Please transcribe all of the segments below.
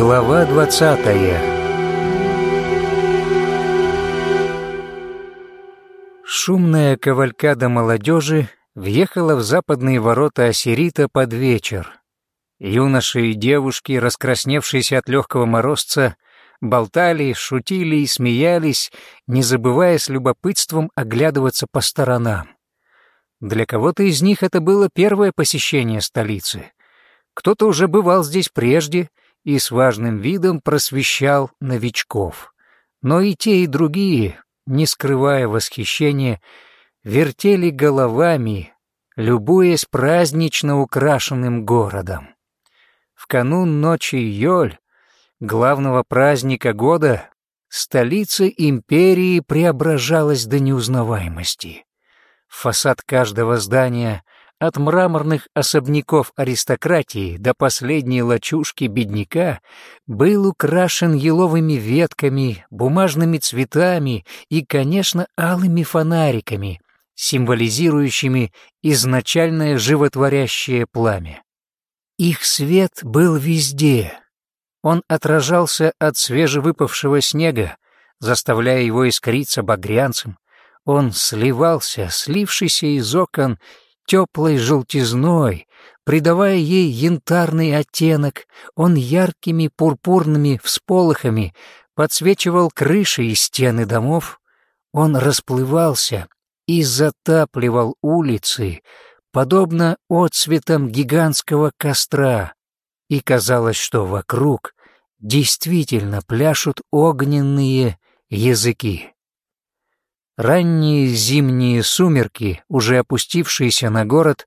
Глава двадцатая Шумная кавалькада молодежи въехала в западные ворота Осирита под вечер. Юноши и девушки, раскрасневшиеся от легкого морозца, болтали, шутили и смеялись, не забывая с любопытством оглядываться по сторонам. Для кого-то из них это было первое посещение столицы. Кто-то уже бывал здесь прежде и с важным видом просвещал новичков. Но и те, и другие, не скрывая восхищения, вертели головами, любуясь празднично украшенным городом. В канун ночи Йоль, главного праздника года, столица империи преображалась до неузнаваемости. Фасад каждого здания — от мраморных особняков аристократии до последней лачушки бедняка был украшен еловыми ветками, бумажными цветами и, конечно, алыми фонариками, символизирующими изначальное животворящее пламя. Их свет был везде. Он отражался от свежевыпавшего снега, заставляя его искриться багрянцем. Он сливался, слившийся из окон, теплой желтизной, придавая ей янтарный оттенок, он яркими пурпурными всполохами подсвечивал крыши и стены домов, он расплывался и затапливал улицы, подобно отцветам гигантского костра, и казалось, что вокруг действительно пляшут огненные языки. Ранние зимние сумерки, уже опустившиеся на город,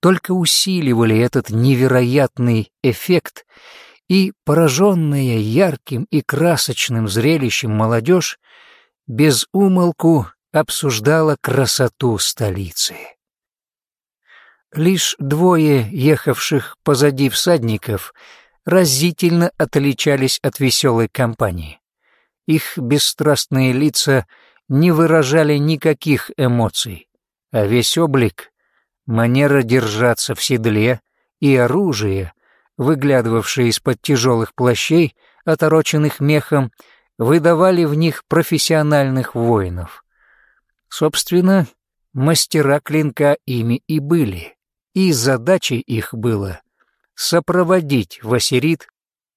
только усиливали этот невероятный эффект, и, пораженная ярким и красочным зрелищем молодежь, без умолку обсуждала красоту столицы. Лишь двое ехавших позади всадников разительно отличались от веселой компании. Их бесстрастные лица — не выражали никаких эмоций, а весь облик, манера держаться в седле и оружие, выглядывавшие из-под тяжелых плащей, отороченных мехом, выдавали в них профессиональных воинов. Собственно, мастера клинка ими и были, и задачей их было сопроводить Васерит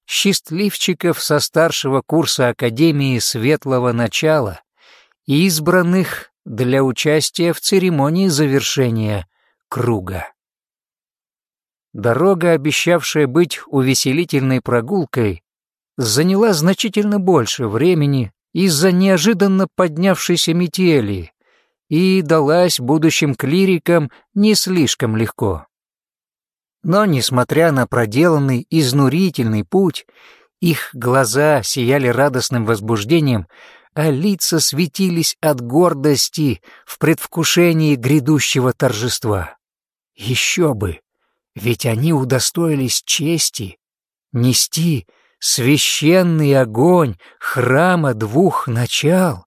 счастливчиков со старшего курса Академии Светлого Начала избранных для участия в церемонии завершения круга. Дорога, обещавшая быть увеселительной прогулкой, заняла значительно больше времени из-за неожиданно поднявшейся метели и далась будущим клирикам не слишком легко. Но, несмотря на проделанный изнурительный путь, их глаза сияли радостным возбуждением, а лица светились от гордости в предвкушении грядущего торжества. Еще бы, ведь они удостоились чести нести священный огонь храма двух начал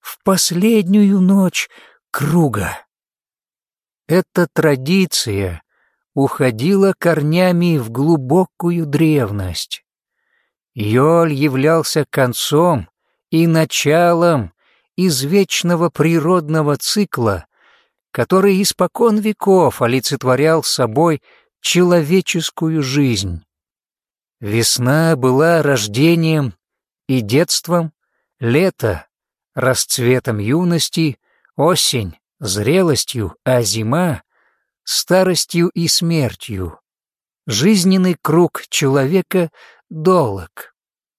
в последнюю ночь круга. Эта традиция уходила корнями в глубокую древность. Йоль являлся концом и началом извечного природного цикла, который испокон веков олицетворял собой человеческую жизнь. Весна была рождением и детством, лето — расцветом юности, осень — зрелостью, а зима — старостью и смертью. Жизненный круг человека долг.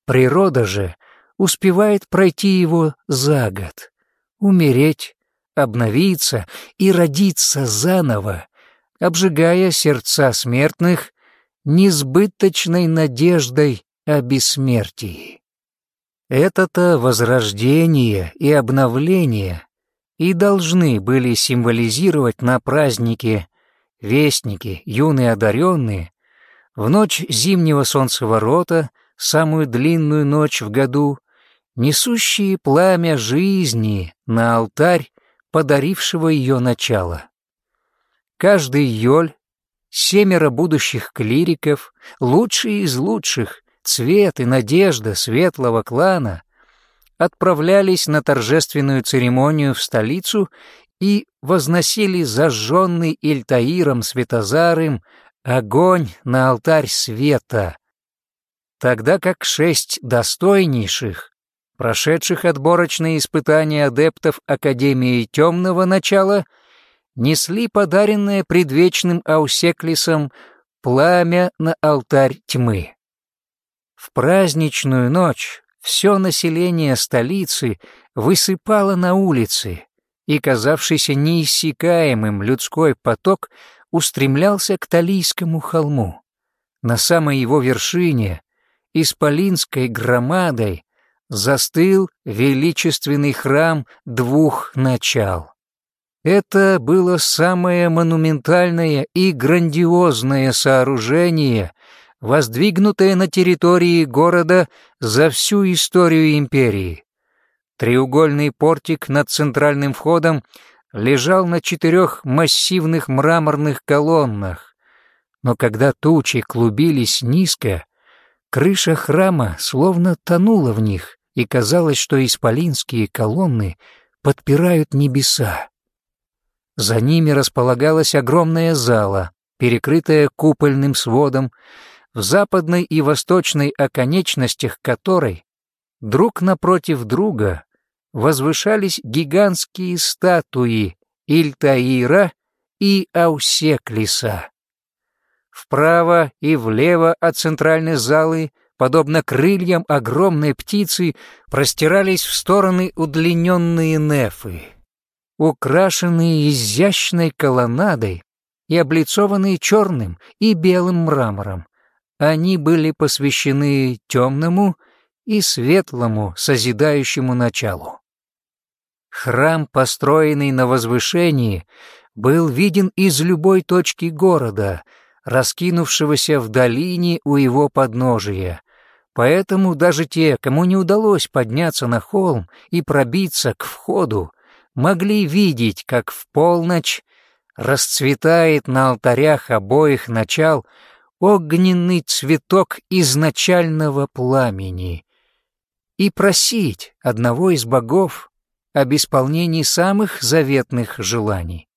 Природа же успевает пройти его за год, умереть, обновиться и родиться заново, обжигая сердца смертных несбыточной надеждой о бессмертии. Это-то возрождение и обновление и должны были символизировать на празднике вестники, юные одаренные, в ночь зимнего солнцеворота, самую длинную ночь в году, несущие пламя жизни на алтарь, подарившего ее начало. Каждый йоль, семеро будущих клириков, лучшие из лучших, цвет и надежда светлого клана отправлялись на торжественную церемонию в столицу и возносили зажженный Ильтаиром Светозарым огонь на алтарь света, тогда как шесть достойнейших, прошедших отборочные испытания адептов Академии Темного Начала, несли подаренное предвечным Аусеклисом пламя на алтарь тьмы. В праздничную ночь все население столицы высыпало на улицы, и казавшийся неиссякаемым людской поток устремлялся к Талийскому холму. На самой его вершине, исполинской громадой, застыл величественный храм двух начал. Это было самое монументальное и грандиозное сооружение, воздвигнутое на территории города за всю историю империи. Треугольный портик над центральным входом лежал на четырех массивных мраморных колоннах, но когда тучи клубились низко, крыша храма словно тонула в них, и казалось, что исполинские колонны подпирают небеса. За ними располагалась огромная зала, перекрытая купольным сводом, в западной и восточной оконечностях которой друг напротив друга возвышались гигантские статуи Ильтаира и Аусеклиса. Вправо и влево от центральной залы, подобно крыльям огромной птицы, простирались в стороны удлиненные нефы, украшенные изящной колоннадой и облицованные черным и белым мрамором. Они были посвящены темному и светлому созидающему началу. Храм, построенный на возвышении, был виден из любой точки города, раскинувшегося в долине у его подножия, поэтому даже те, кому не удалось подняться на холм и пробиться к входу, могли видеть, как в полночь расцветает на алтарях обоих начал огненный цветок изначального пламени, и просить одного из богов об исполнении самых заветных желаний.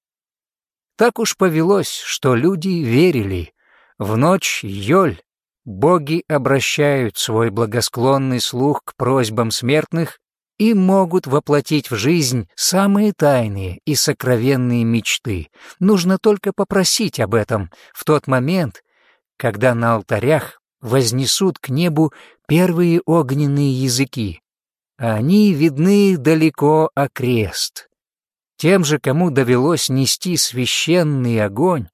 Так уж повелось, что люди верили. В ночь Йоль боги обращают свой благосклонный слух к просьбам смертных и могут воплотить в жизнь самые тайные и сокровенные мечты. Нужно только попросить об этом в тот момент, когда на алтарях вознесут к небу первые огненные языки, они видны далеко окрест. Тем же, кому довелось нести священный огонь,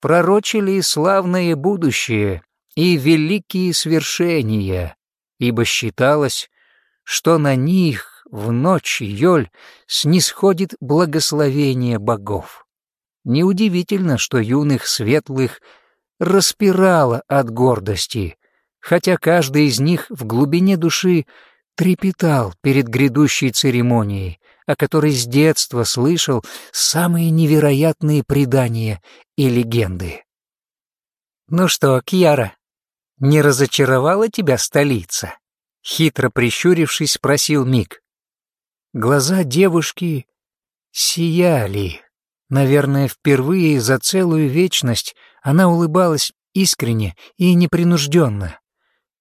пророчили славное будущее и великие свершения, ибо считалось, что на них в ночь Йоль снисходит благословение богов. Неудивительно, что юных светлых распирало от гордости, хотя каждый из них в глубине души трепетал перед грядущей церемонией, о которой с детства слышал самые невероятные предания и легенды. «Ну что, Кьяра, не разочаровала тебя столица?» Хитро прищурившись, спросил Мик. Глаза девушки сияли. Наверное, впервые за целую вечность она улыбалась искренне и непринужденно.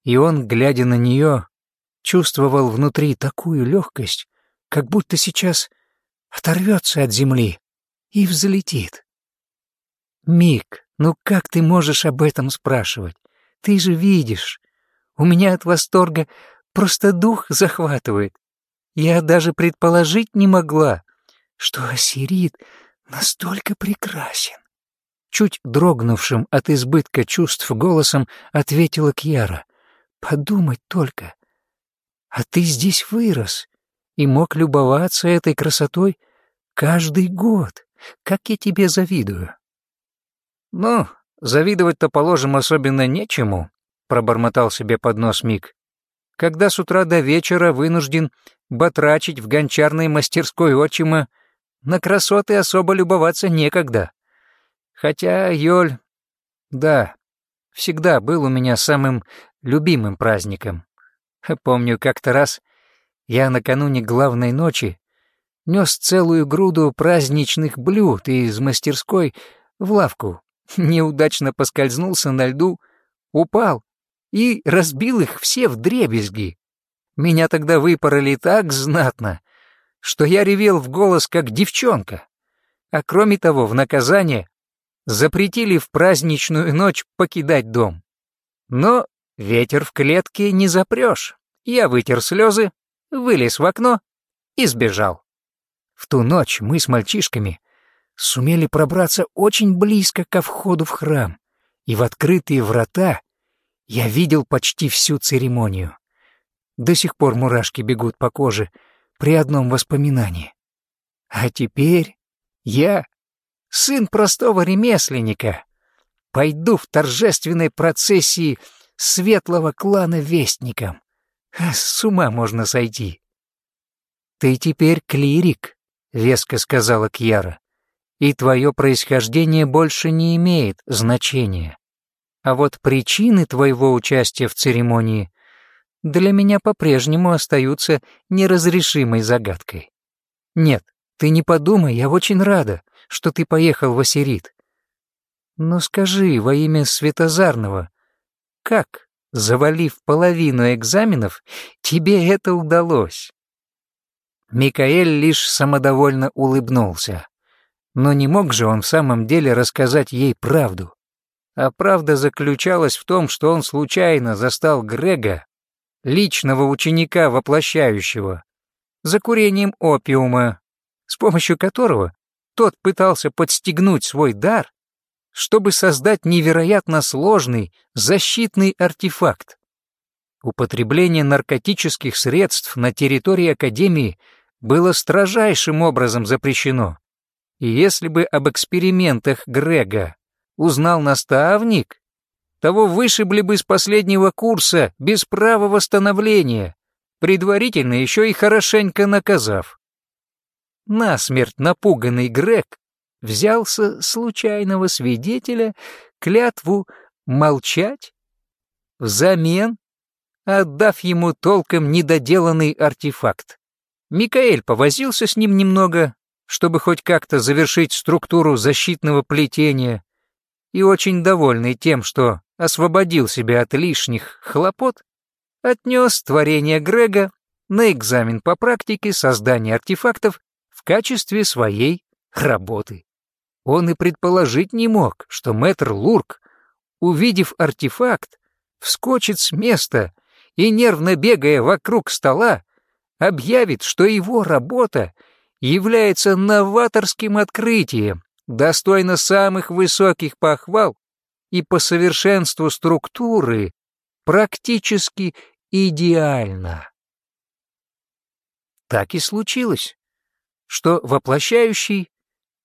И он, глядя на нее, чувствовал внутри такую легкость, как будто сейчас оторвется от земли и взлетит. «Мик, ну как ты можешь об этом спрашивать? Ты же видишь. У меня от восторга просто дух захватывает. Я даже предположить не могла, что Осирит настолько прекрасен. Чуть дрогнувшим от избытка чувств голосом ответила Кьяра. «Подумать только, а ты здесь вырос и мог любоваться этой красотой каждый год. Как я тебе завидую. Ну, завидовать-то, положим, особенно нечему, пробормотал себе под нос Мик. Когда с утра до вечера вынужден батрачить в гончарной мастерской отчима, на красоты особо любоваться некогда. Хотя, Йоль, да, всегда был у меня самым любимым праздником. Помню, как-то раз я накануне главной ночи нес целую груду праздничных блюд из мастерской в лавку, неудачно поскользнулся на льду, упал и разбил их все в дребезги. Меня тогда выпороли так знатно, что я ревел в голос, как девчонка. А кроме того, в наказание запретили в праздничную ночь покидать дом. Но ветер в клетке не запрешь. Я вытер слезы, вылез в окно и сбежал. В ту ночь мы с мальчишками сумели пробраться очень близко ко входу в храм, и в открытые врата я видел почти всю церемонию. До сих пор мурашки бегут по коже при одном воспоминании. А теперь я, сын простого ремесленника, пойду в торжественной процессии светлого клана вестником. С ума можно сойти. «Ты теперь клирик», — веско сказала Кьяра, «и твое происхождение больше не имеет значения. А вот причины твоего участия в церемонии для меня по-прежнему остаются неразрешимой загадкой. Нет, ты не подумай, я очень рада, что ты поехал в Осирит. Но скажи во имя Светозарного, как, завалив половину экзаменов, тебе это удалось?» Микаэль лишь самодовольно улыбнулся. Но не мог же он в самом деле рассказать ей правду. А правда заключалась в том, что он случайно застал Грега, личного ученика воплощающего, за курением опиума, с помощью которого тот пытался подстегнуть свой дар, чтобы создать невероятно сложный защитный артефакт. Употребление наркотических средств на территории Академии было строжайшим образом запрещено. И если бы об экспериментах Грега узнал наставник, того вышибли бы с последнего курса без права восстановления, предварительно еще и хорошенько наказав. Насмерть напуганный Грег взялся случайного свидетеля клятву молчать, взамен отдав ему толком недоделанный артефакт. Микаэль повозился с ним немного, чтобы хоть как-то завершить структуру защитного плетения, и очень довольный тем, что освободил себя от лишних хлопот, отнес творение Грега на экзамен по практике создания артефактов в качестве своей работы. Он и предположить не мог, что мэтр Лурк, увидев артефакт, вскочит с места и, нервно бегая вокруг стола, объявит, что его работа является новаторским открытием, достойно самых высоких похвал и по совершенству структуры практически идеально. Так и случилось, что воплощающий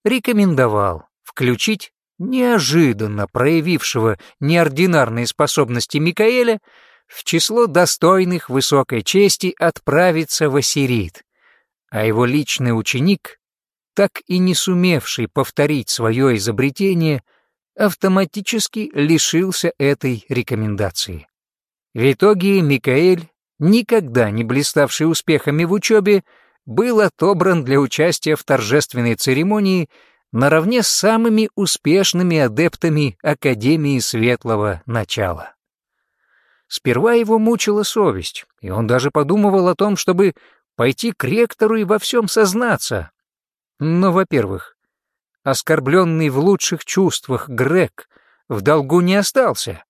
рекомендовал включить неожиданно проявившего неординарные способности Микаэля в число достойных высокой чести отправиться в Ассирит, а его личный ученик, так и не сумевший повторить свое изобретение, автоматически лишился этой рекомендации. В итоге Микаэль, никогда не блиставший успехами в учебе, был отобран для участия в торжественной церемонии наравне с самыми успешными адептами Академии Светлого Начала. Сперва его мучила совесть, и он даже подумывал о том, чтобы пойти к ректору и во всем сознаться. Но, во-первых, оскорбленный в лучших чувствах Грег в долгу не остался,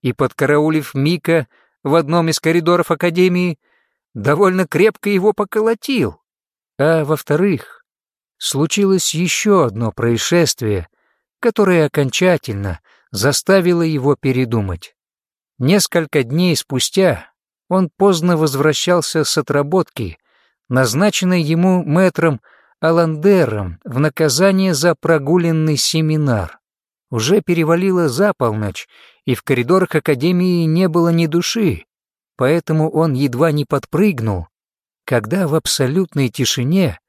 и, подкараулив Мика в одном из коридоров Академии, довольно крепко его поколотил. А во-вторых, случилось еще одно происшествие, которое окончательно заставило его передумать. Несколько дней спустя он поздно возвращался с отработки, назначенной ему мэтром Аландером в наказание за прогуленный семинар. Уже перевалило за полночь, и в коридорах Академии не было ни души, поэтому он едва не подпрыгнул, когда в абсолютной тишине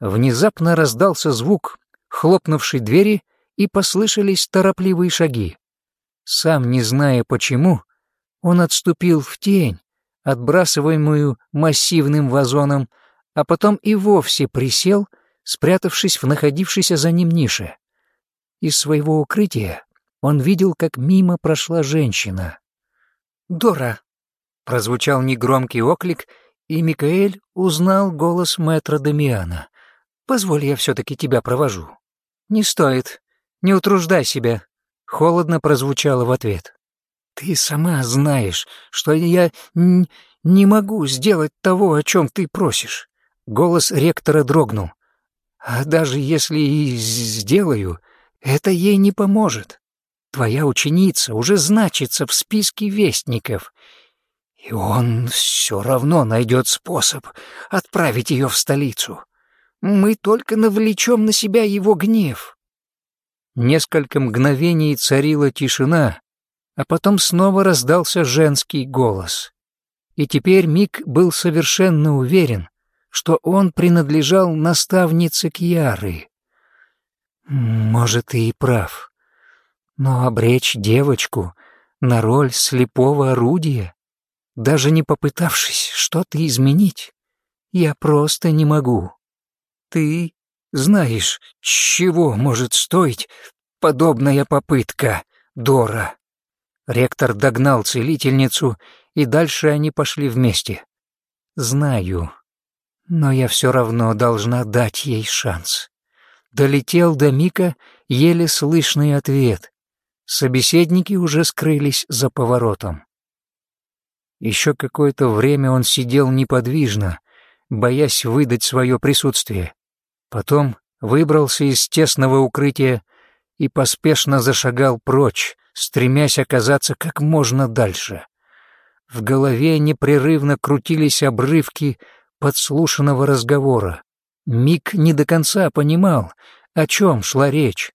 внезапно раздался звук хлопнувшей двери и послышались торопливые шаги. Сам не зная почему, он отступил в тень, отбрасываемую массивным вазоном, а потом и вовсе присел, спрятавшись в находившейся за ним нише. Из своего укрытия он видел, как мимо прошла женщина. «Дора!» — прозвучал негромкий оклик, и Микаэль узнал голос мэтра Дамиана. «Позволь, я все-таки тебя провожу». «Не стоит. Не утруждай себя», — холодно прозвучало в ответ. «Ты сама знаешь, что я не могу сделать того, о чем ты просишь». Голос ректора дрогнул. «А даже если и сделаю, это ей не поможет. Твоя ученица уже значится в списке вестников, и он все равно найдет способ отправить ее в столицу. Мы только навлечем на себя его гнев». Несколько мгновений царила тишина, а потом снова раздался женский голос. И теперь Мик был совершенно уверен, что он принадлежал наставнице Кьяры. Может, и прав. Но обречь девочку на роль слепого орудия, даже не попытавшись что-то изменить, я просто не могу. Ты знаешь, чего может стоить подобная попытка, Дора. Ректор догнал целительницу, и дальше они пошли вместе. Знаю, но я все равно должна дать ей шанс. Долетел до Мика еле слышный ответ. Собеседники уже скрылись за поворотом. Еще какое-то время он сидел неподвижно, боясь выдать свое присутствие. Потом выбрался из тесного укрытия и поспешно зашагал прочь, стремясь оказаться как можно дальше. В голове непрерывно крутились обрывки подслушанного разговора. Мик не до конца понимал, о чем шла речь.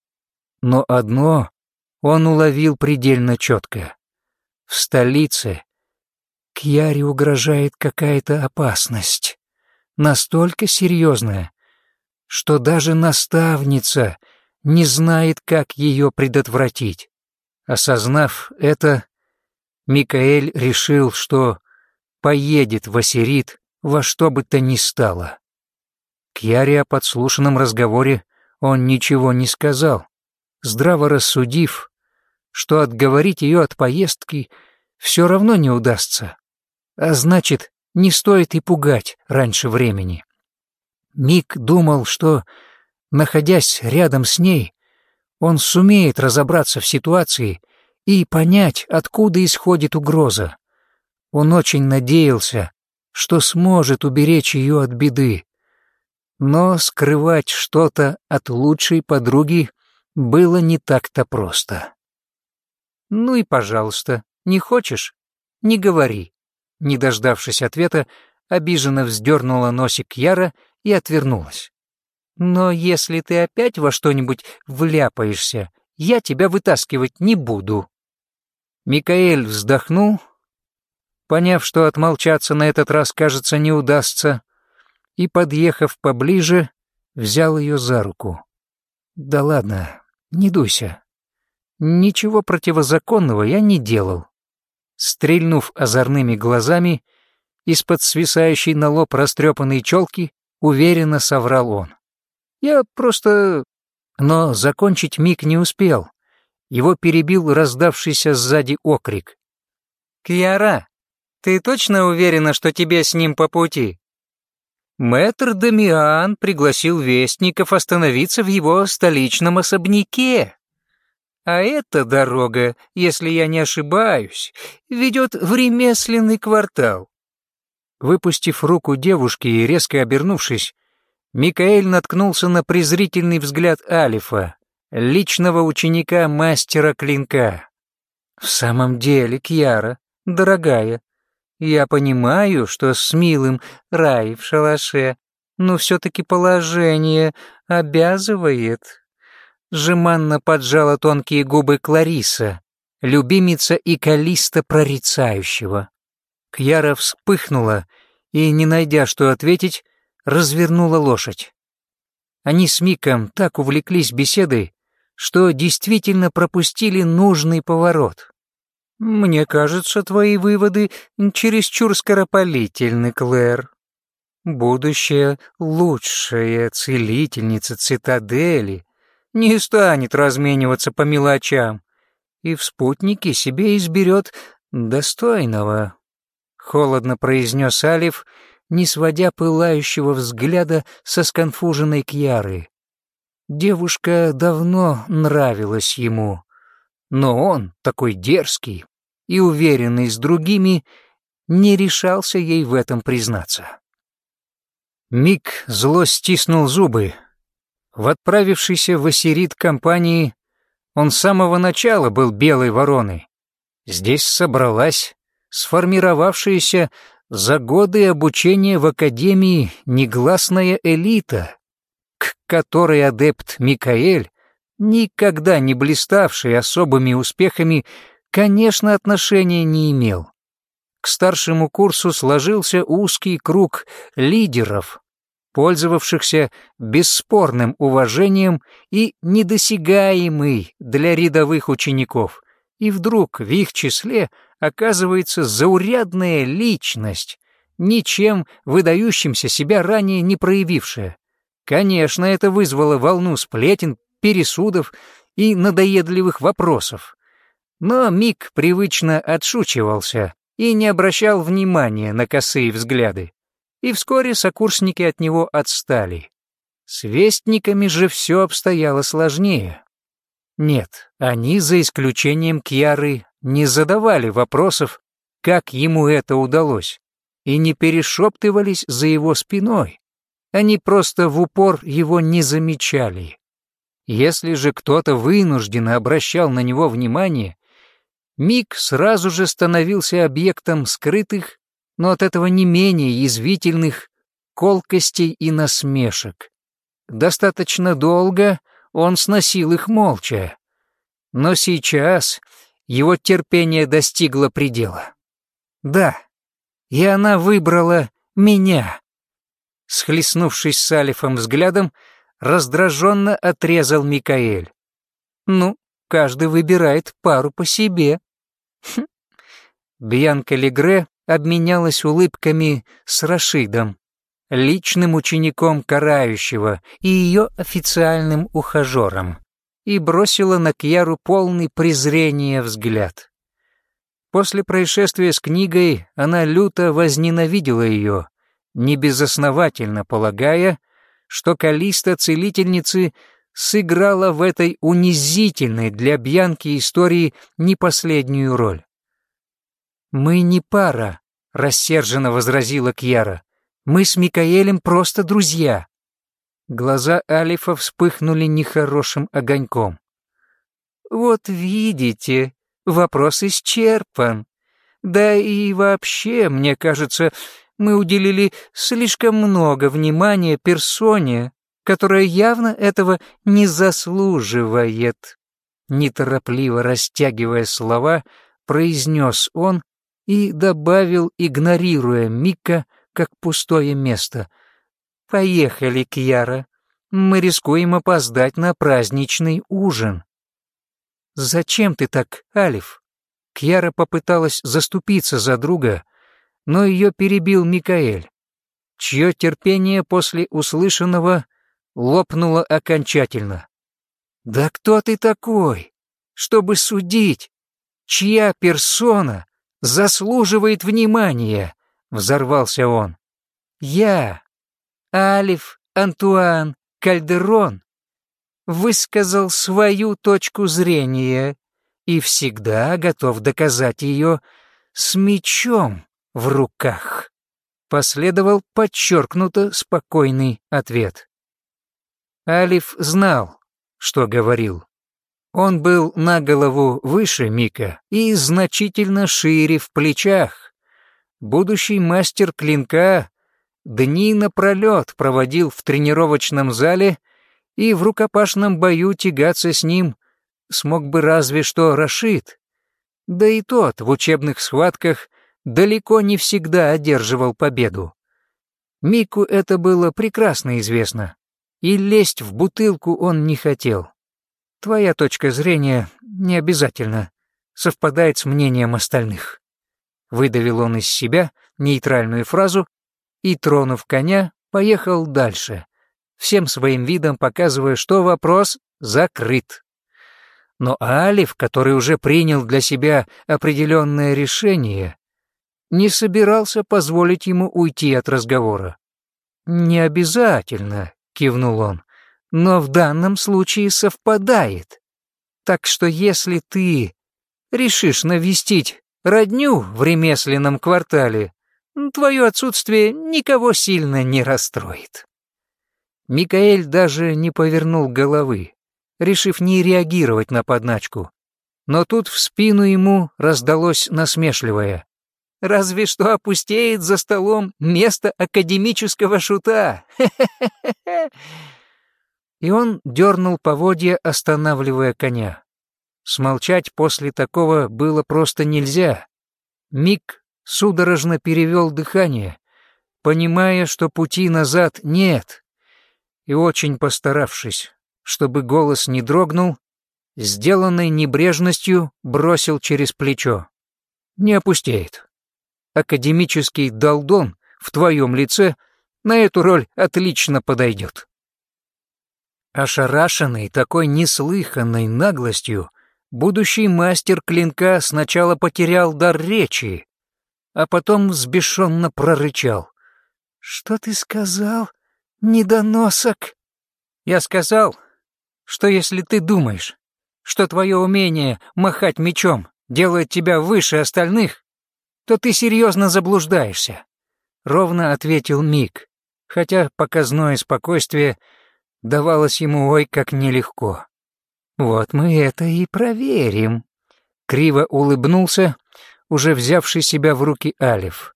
Но одно он уловил предельно четко. В столице Кьяре угрожает какая-то опасность, настолько серьезная, что даже наставница не знает, как ее предотвратить. Осознав это, Микаэль решил, что поедет в Ассирит во что бы то ни стало. К Яре о подслушанном разговоре он ничего не сказал, здраво рассудив, что отговорить ее от поездки все равно не удастся, а значит, не стоит и пугать раньше времени. Мик думал, что, находясь рядом с ней, он сумеет разобраться в ситуации и понять, откуда исходит угроза. Он очень надеялся, что сможет уберечь ее от беды. Но скрывать что-то от лучшей подруги было не так-то просто. «Ну и пожалуйста, не хочешь? Не говори». Не дождавшись ответа, обиженно вздернула носик Яра и отвернулась. Но если ты опять во что-нибудь вляпаешься, я тебя вытаскивать не буду». Микаэль вздохнул, поняв, что отмолчаться на этот раз, кажется, не удастся, и, подъехав поближе, взял ее за руку. «Да ладно, не дуйся. Ничего противозаконного я не делал». Стрельнув озорными глазами, из-под свисающей на лоб растрепанной челки, уверенно соврал он. Я просто...» Но закончить Мик не успел. Его перебил раздавшийся сзади окрик. «Кьяра, ты точно уверена, что тебе с ним по пути?» Мэтр Дамиан пригласил вестников остановиться в его столичном особняке. А эта дорога, если я не ошибаюсь, ведет в ремесленный квартал. Выпустив руку девушки и резко обернувшись, Микаэль наткнулся на презрительный взгляд Алифа, личного ученика мастера клинка. «В самом деле, Кьяра, дорогая, я понимаю, что с милым рай в шалаше, но все-таки положение обязывает». Жеманно поджала тонкие губы Клариса, любимица и калиста прорицающего. Кьяра вспыхнула и, не найдя что ответить, развернула лошадь. Они с Миком так увлеклись беседой, что действительно пропустили нужный поворот. Мне кажется, твои выводы чересчур скоропалительны, Клэр. Будущая лучшая целительница цитадели не станет размениваться по мелочам и в спутнике себе изберет достойного. Холодно произнес Алиф, не сводя пылающего взгляда со сконфуженной Кьяры. Девушка давно нравилась ему, но он, такой дерзкий и уверенный с другими, не решался ей в этом признаться. Мик зло стиснул зубы. В отправившейся в Ассирит компании он с самого начала был белой вороной. Здесь собралась сформировавшаяся за годы обучения в Академии негласная элита, к которой адепт Микаэль, никогда не блиставший особыми успехами, конечно, отношения не имел. К старшему курсу сложился узкий круг лидеров, пользовавшихся бесспорным уважением и недосягаемый для рядовых учеников, и вдруг в их числе оказывается заурядная личность, ничем выдающимся себя ранее не проявившая. Конечно, это вызвало волну сплетен, пересудов и надоедливых вопросов. Но Мик привычно отшучивался и не обращал внимания на косые взгляды. И вскоре сокурсники от него отстали. С вестниками же все обстояло сложнее. Нет, они, за исключением Кьяры, не задавали вопросов, как ему это удалось, и не перешептывались за его спиной. Они просто в упор его не замечали. Если же кто-то вынужденно обращал на него внимание, Мик сразу же становился объектом скрытых, но от этого не менее язвительных колкостей и насмешек. Достаточно долго он сносил их молча. Но сейчас его терпение достигло предела. Да, и она выбрала меня. Схлестнувшись с Алифом взглядом, раздраженно отрезал Микаэль. «Ну, каждый выбирает пару по себе». Хм. Бьянка Легре обменялась улыбками с Рашидом, личным учеником карающего и ее официальным ухажером, и бросила на Кьяру полный презрения взгляд. После происшествия с книгой она люто возненавидела ее, небезосновательно полагая, что Калиста целительницы сыграла в этой унизительной для Бьянки истории не последнюю роль. «Мы не пара», — рассерженно возразила Кьяра. «Мы с Микаэлем просто друзья». Глаза Алифа вспыхнули нехорошим огоньком. «Вот видите, вопрос исчерпан. Да и вообще, мне кажется, мы уделили слишком много внимания персоне, которая явно этого не заслуживает. Неторопливо растягивая слова, произнес он и добавил, игнорируя Мика как пустое место. «Поехали, Кьяра. Мы рискуем опоздать на праздничный ужин». «Зачем ты так, Алиф?» Кьяра попыталась заступиться за друга, но ее перебил Микаэль, чье терпение после услышанного лопнуло окончательно. «Да кто ты такой, чтобы судить? Чья персона заслуживает внимания?» — взорвался он. «Я, Алиф Антуан Кальдерон, высказал свою точку зрения и всегда готов доказать ее с мечом в руках. Последовал подчеркнуто спокойный ответ. Алиф знал, что говорил. Он был на голову выше Мика и значительно шире в плечах. Будущий мастер клинка дни напролет проводил в тренировочном зале и в рукопашном бою тягаться с ним смог бы разве что Рашид. Да и тот в учебных схватках далеко не всегда одерживал победу. Мику это было прекрасно известно, и лезть в бутылку он не хотел. твоя точка зрения не обязательно совпадает с мнением остальных. Выдавил он из себя нейтральную фразу и, тронув коня, поехал дальше, всем своим видом показывая, что вопрос закрыт. Но Алиф, который уже принял для себя определенное решение, не собирался позволить ему уйти от разговора. «Не обязательно», — кивнул он, — «но в данном случае совпадает. Так что если ты решишь навестить родню в ремесленном квартале, твое отсутствие никого сильно не расстроит». Микаэль даже не повернул головы, решив не реагировать на подначку. Но тут в спину ему раздалось насмешливое. «Разве что опустеет за столом место академического шута!» И он дернул поводья, останавливая коня. Смолчать после такого было просто нельзя. Мик судорожно перевел дыхание, понимая, что пути назад нет, и очень постаравшись, чтобы голос не дрогнул, сделанной небрежностью бросил через плечо. «Не опустеет. Академический долдон в твоем лице на эту роль отлично подойдет». Ошарашенный такой неслыханной наглостью, будущий мастер клинка сначала потерял дар речи, а потом взбешенно прорычал. «Что ты сказал, недоносок?» «Я сказал, что если ты думаешь, что твое умение махать мечом делает тебя выше остальных, то ты серьезно заблуждаешься», — ровно ответил Мик, хотя показное спокойствие давалось ему ой как нелегко. «Вот мы это и проверим», — криво улыбнулся, уже взявший себя в руки Алиф.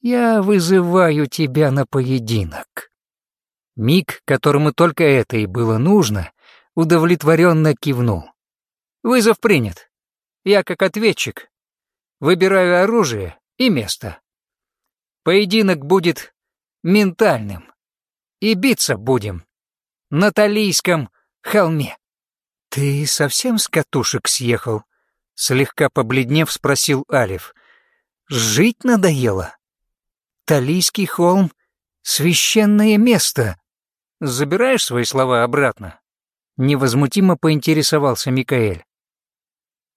«Я вызываю тебя на поединок». Мик, которому только это и было нужно, удовлетворенно кивнул. «Вызов принят. Я как ответчик. Выбираю оружие и место. Поединок будет ментальным. И биться будем на Талийском холме». «Ты совсем с катушек съехал?» Слегка побледнев, спросил Алиф. «Жить надоело? Талийский холм — священное место». «Забираешь свои слова обратно?» Невозмутимо поинтересовался Микаэль.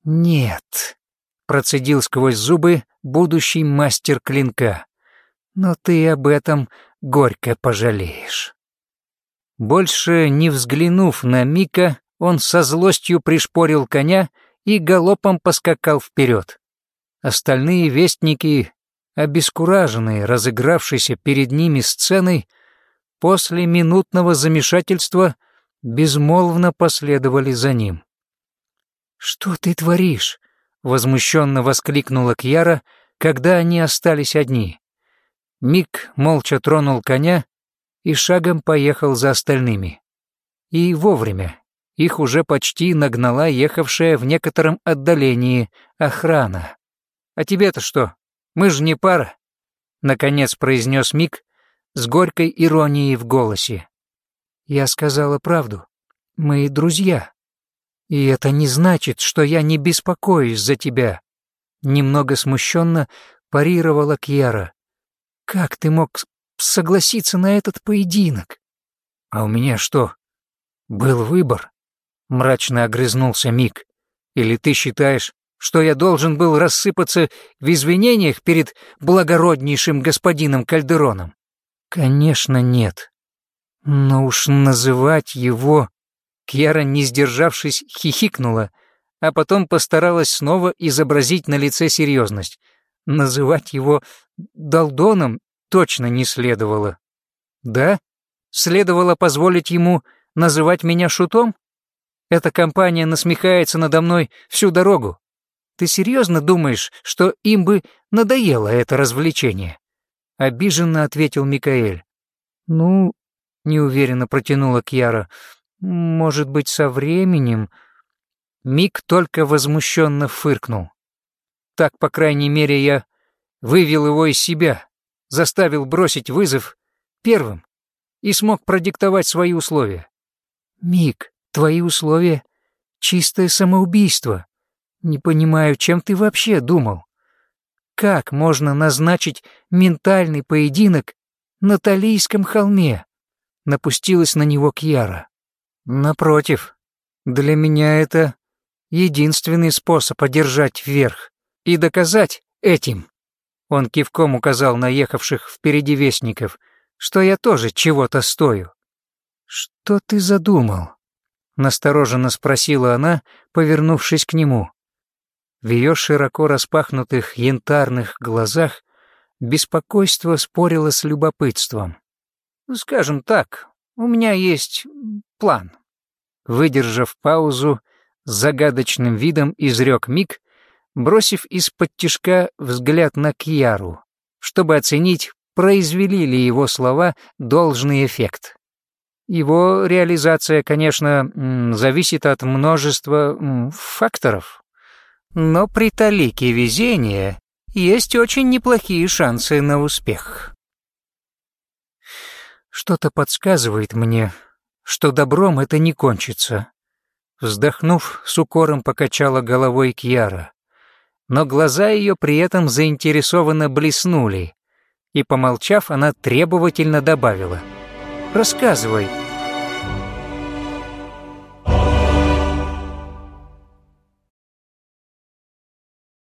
«Нет», — процедил сквозь зубы будущий мастер клинка. «Но ты об этом горько пожалеешь». Больше не взглянув на Мика, он со злостью пришпорил коня и галопом поскакал вперед. Остальные вестники, обескураженные разыгравшейся перед ними сценой, после минутного замешательства безмолвно последовали за ним. «Что ты творишь?» — возмущенно воскликнула Кьяра, когда они остались одни. Мик молча тронул коня и шагом поехал за остальными. И вовремя. Их уже почти нагнала ехавшая в некотором отдалении охрана. «А тебе-то что? Мы же не пара», — наконец произнес Мик, с горькой иронией в голосе. «Я сказала правду. Мы друзья. И это не значит, что я не беспокоюсь за тебя». Немного смущенно парировала Кьяра. «Как ты мог согласиться на этот поединок?» «А у меня что, был выбор?» Мрачно огрызнулся Мик. «Или ты считаешь, что я должен был рассыпаться в извинениях перед благороднейшим господином Кальдероном?» Конечно, нет. Но уж называть его... Кьяра, не сдержавшись, хихикнула, а потом постаралась снова изобразить на лице серьезность. Называть его Долдоном точно не следовало. Да? Следовало позволить ему называть меня шутом? Эта компания насмехается надо мной всю дорогу. Ты серьезно думаешь, что им бы надоело это развлечение? Обиженно ответил Микаэль. «Ну...» — неуверенно протянула Кьяра. «Может быть, со временем...» Мик только возмущенно фыркнул. Так, по крайней мере, я вывел его из себя, заставил бросить вызов первым и смог продиктовать свои условия. «Мик, твои условия Чистое самоубийство. Не понимаю, чем ты вообще думал? Как можно назначить ментальный поединок на Талийском холме?» Напустилась на него Кьяра. «Напротив, для меня это единственный способ одержать вверх и доказать этим». Он кивком указал на ехавших впереди вестников, что я тоже чего-то стою. «Что ты задумал?» — настороженно спросила она, повернувшись к нему. В ее широко распахнутых янтарных глазах беспокойство спорило с любопытством. «Скажем так, у меня есть план». Выдержав паузу, загадочным видом изрек Мик, бросив из-под тишка взгляд на Кьяру, чтобы оценить, произвели ли его слова должный эффект. Его реализация, конечно, зависит от множества факторов, но при талике везения есть очень неплохие шансы на успех. Что-то подсказывает мне, что добром это не кончится. Вздохнув, с укором покачала головой Кьяра. Но глаза ее при этом заинтересованно блеснули, и, помолчав, она требовательно добавила. «Рассказывай,